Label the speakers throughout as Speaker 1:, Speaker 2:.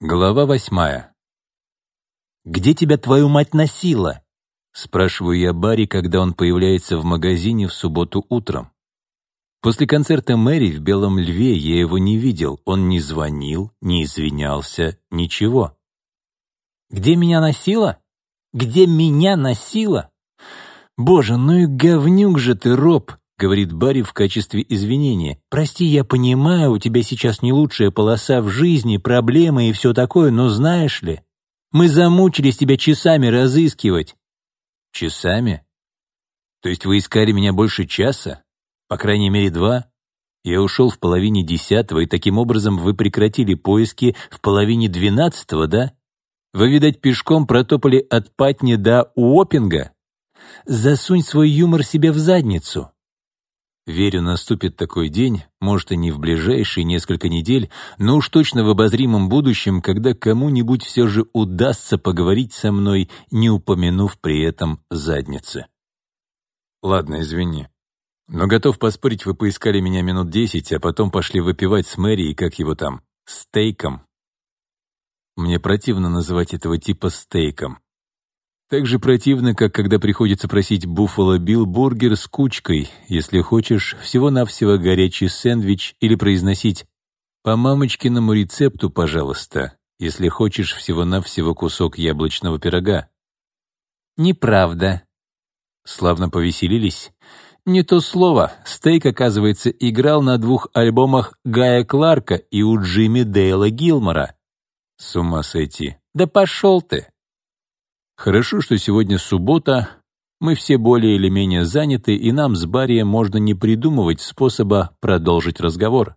Speaker 1: Глава восьмая. «Где тебя твою мать носила?» — спрашиваю я Барри, когда он появляется в магазине в субботу утром. После концерта Мэри в «Белом льве» я его не видел, он не звонил, не извинялся, ничего. «Где меня носила? Где меня носила? Боже, ну и говнюк же ты, Роб! — говорит Барри в качестве извинения. «Прости, я понимаю, у тебя сейчас не лучшая полоса в жизни, проблемы и все такое, но знаешь ли, мы замучились тебя часами разыскивать». «Часами? То есть вы искали меня больше часа? По крайней мере, два?» Я ушел в половине десятого, и таким образом вы прекратили поиски в половине двенадцатого, да? Вы, видать, пешком протопали от Патни до Уопинга? Засунь свой юмор себе в задницу. Верю, наступит такой день, может, и не в ближайшие несколько недель, но уж точно в обозримом будущем, когда кому-нибудь все же удастся поговорить со мной, не упомянув при этом задницы. Ладно, извини. Но готов поспорить, вы поискали меня минут десять, а потом пошли выпивать с Мэри и как его там, стейком. Мне противно называть этого типа стейком. Так же противно, как когда приходится просить Буффало Билл бургер с кучкой, если хочешь, всего-навсего горячий сэндвич, или произносить «по мамочкиному рецепту, пожалуйста», если хочешь всего-навсего кусок яблочного пирога. Неправда. Славно повеселились. Не то слово. Стейк, оказывается, играл на двух альбомах Гая Кларка и у Джимми Дейла Гилмора. С ума сойти. Да пошел ты. Хорошо, что сегодня суббота, мы все более или менее заняты, и нам с Баррием можно не придумывать способа продолжить разговор.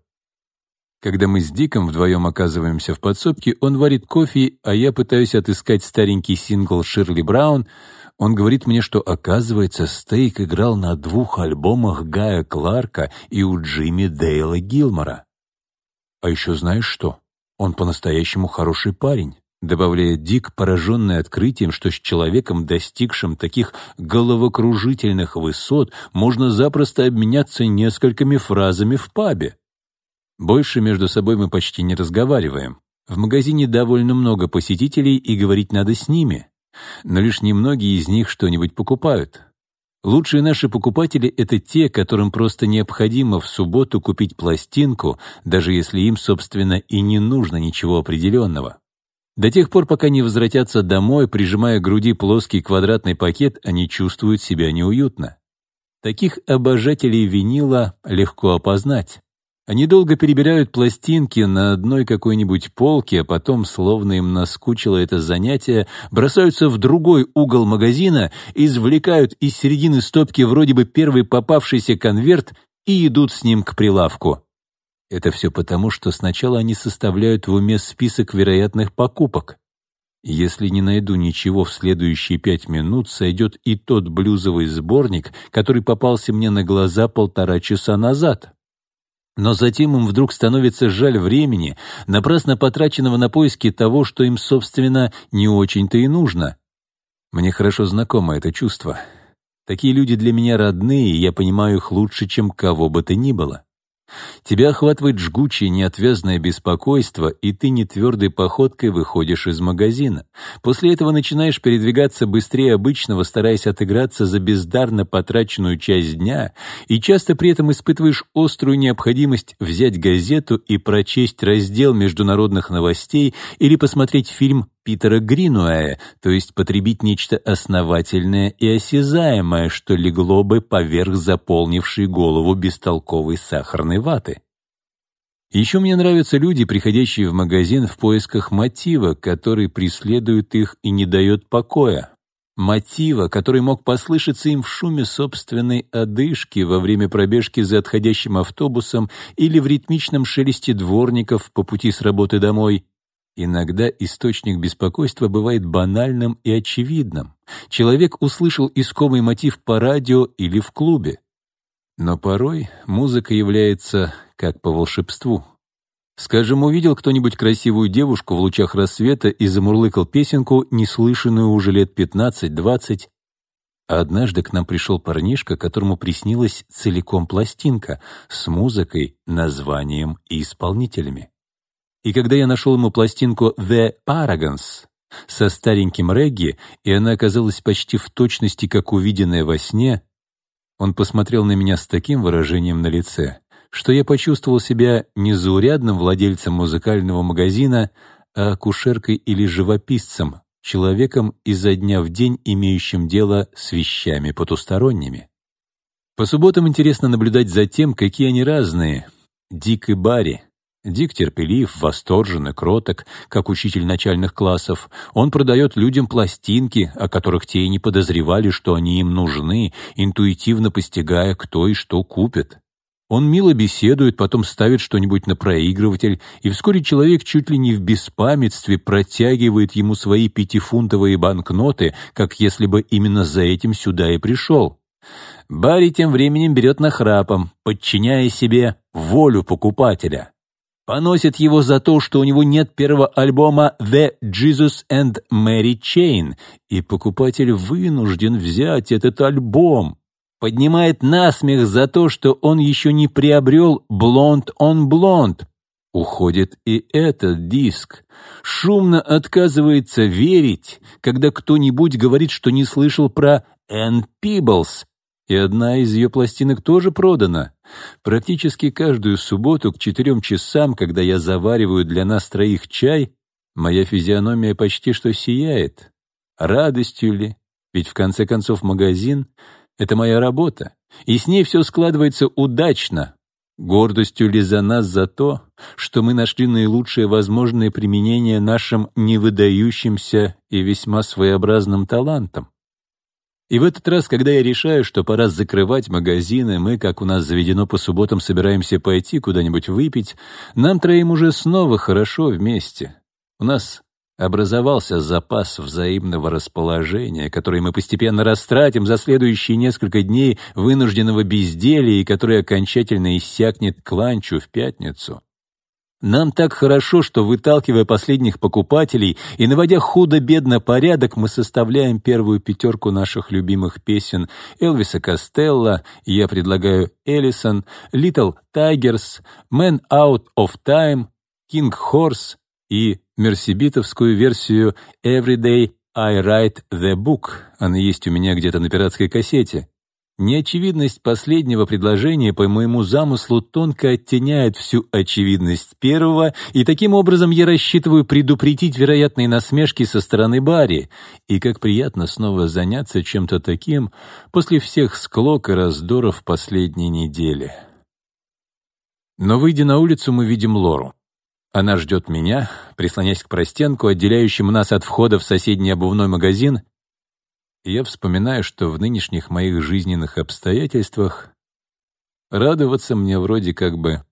Speaker 1: Когда мы с Диком вдвоем оказываемся в подсобке, он варит кофе, а я пытаюсь отыскать старенький сингл Ширли Браун. Он говорит мне, что, оказывается, Стейк играл на двух альбомах Гая Кларка и у Джимми Дейла Гилмора. А еще знаешь что? Он по-настоящему хороший парень добавляет Дик, пораженный открытием, что с человеком, достигшим таких головокружительных высот, можно запросто обменяться несколькими фразами в пабе. Больше между собой мы почти не разговариваем. В магазине довольно много посетителей, и говорить надо с ними. Но лишь немногие из них что-нибудь покупают. Лучшие наши покупатели — это те, которым просто необходимо в субботу купить пластинку, даже если им, собственно, и не нужно ничего определенного. До тех пор, пока не возвратятся домой, прижимая к груди плоский квадратный пакет, они чувствуют себя неуютно. Таких обожателей винила легко опознать. Они долго перебирают пластинки на одной какой-нибудь полке, а потом, словно им наскучило это занятие, бросаются в другой угол магазина, извлекают из середины стопки вроде бы первый попавшийся конверт и идут с ним к прилавку. Это все потому, что сначала они составляют в уме список вероятных покупок. Если не найду ничего в следующие пять минут, сойдет и тот блюзовый сборник, который попался мне на глаза полтора часа назад. Но затем им вдруг становится жаль времени, напрасно потраченного на поиски того, что им, собственно, не очень-то и нужно. Мне хорошо знакомо это чувство. Такие люди для меня родные, и я понимаю их лучше, чем кого бы то ни было. Тебя охватывает жгучее неотвязное беспокойство, и ты нетвердой походкой выходишь из магазина. После этого начинаешь передвигаться быстрее обычного, стараясь отыграться за бездарно потраченную часть дня, и часто при этом испытываешь острую необходимость взять газету и прочесть раздел международных новостей или посмотреть фильм Питера Гринуэя, то есть потребить нечто основательное и осязаемое, что легло бы поверх заполнившей голову бестолковой сахарной ваты. Еще мне нравятся люди, приходящие в магазин в поисках мотива, который преследует их и не дает покоя. Мотива, который мог послышаться им в шуме собственной одышки во время пробежки за отходящим автобусом или в ритмичном шелесте дворников по пути с работы домой, Иногда источник беспокойства бывает банальным и очевидным. Человек услышал искомый мотив по радио или в клубе. Но порой музыка является как по волшебству. Скажем, увидел кто-нибудь красивую девушку в лучах рассвета и замурлыкал песенку, неслышанную уже лет 15-20. А однажды к нам пришел парнишка, которому приснилась целиком пластинка с музыкой, названием и исполнителями. И когда я нашел ему пластинку «The Paragons» со стареньким регги, и она оказалась почти в точности, как увиденная во сне, он посмотрел на меня с таким выражением на лице, что я почувствовал себя не заурядным владельцем музыкального магазина, а акушеркой или живописцем, человеком изо дня в день имеющим дело с вещами потусторонними. По субботам интересно наблюдать за тем, какие они разные. Дик и Барри — Дик терпелив, восторжен и кроток, как учитель начальных классов. Он продает людям пластинки, о которых те и не подозревали, что они им нужны, интуитивно постигая, кто и что купит. Он мило беседует, потом ставит что-нибудь на проигрыватель, и вскоре человек чуть ли не в беспамятстве протягивает ему свои пятифунтовые банкноты, как если бы именно за этим сюда и пришел. Барри тем временем берет нахрапом, подчиняя себе волю покупателя поносит его за то, что у него нет первого альбома «The Jesus and Mary Chain», и покупатель вынужден взять этот альбом. Поднимает насмех за то, что он еще не приобрел Blond on Blond. Уходит и этот диск. Шумно отказывается верить, когда кто-нибудь говорит, что не слышал про Энн Пиблс, и одна из ее пластинок тоже продана. Практически каждую субботу к четырем часам, когда я завариваю для нас троих чай, моя физиономия почти что сияет. Радостью ли? Ведь в конце концов магазин — это моя работа, и с ней все складывается удачно. Гордостью ли за нас за то, что мы нашли наилучшее возможное применение нашим невыдающимся и весьма своеобразным талантам? И в этот раз, когда я решаю, что пора закрывать магазины, мы, как у нас заведено по субботам, собираемся пойти куда-нибудь выпить, нам троим уже снова хорошо вместе. У нас образовался запас взаимного расположения, который мы постепенно растратим за следующие несколько дней вынужденного безделия и который окончательно иссякнет кланчу в пятницу. Нам так хорошо, что выталкивая последних покупателей и наводя худо-бедно порядок, мы составляем первую пятерку наших любимых песен Элвиса Костелла, я предлагаю Эллисон, Little Tigers, Man Out of Time, King Horse и мерсибитовскую версию Everyday I Write the Book. Она есть у меня где-то на пиратской кассете. Неочевидность последнего предложения, по моему замыслу, тонко оттеняет всю очевидность первого, и таким образом я рассчитываю предупредить вероятные насмешки со стороны Барри. И как приятно снова заняться чем-то таким после всех склок и раздоров последней недели. Но, выйдя на улицу, мы видим Лору. Она ждет меня, прислонясь к простенку, отделяющему нас от входа в соседний обувной магазин, я вспоминаю, что в нынешних моих жизненных обстоятельствах радоваться мне вроде как бы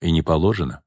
Speaker 1: и не положено.